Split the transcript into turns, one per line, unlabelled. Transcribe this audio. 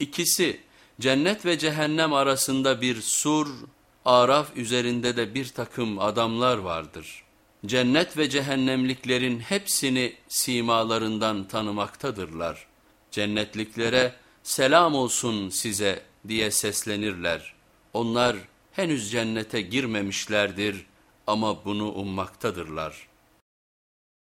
İkisi cennet ve cehennem arasında bir sur, araf üzerinde de bir takım adamlar vardır. Cennet ve cehennemliklerin hepsini simalarından tanımaktadırlar. Cennetliklere selam olsun size diye seslenirler. Onlar henüz cennete girmemişlerdir ama bunu ummaktadırlar.''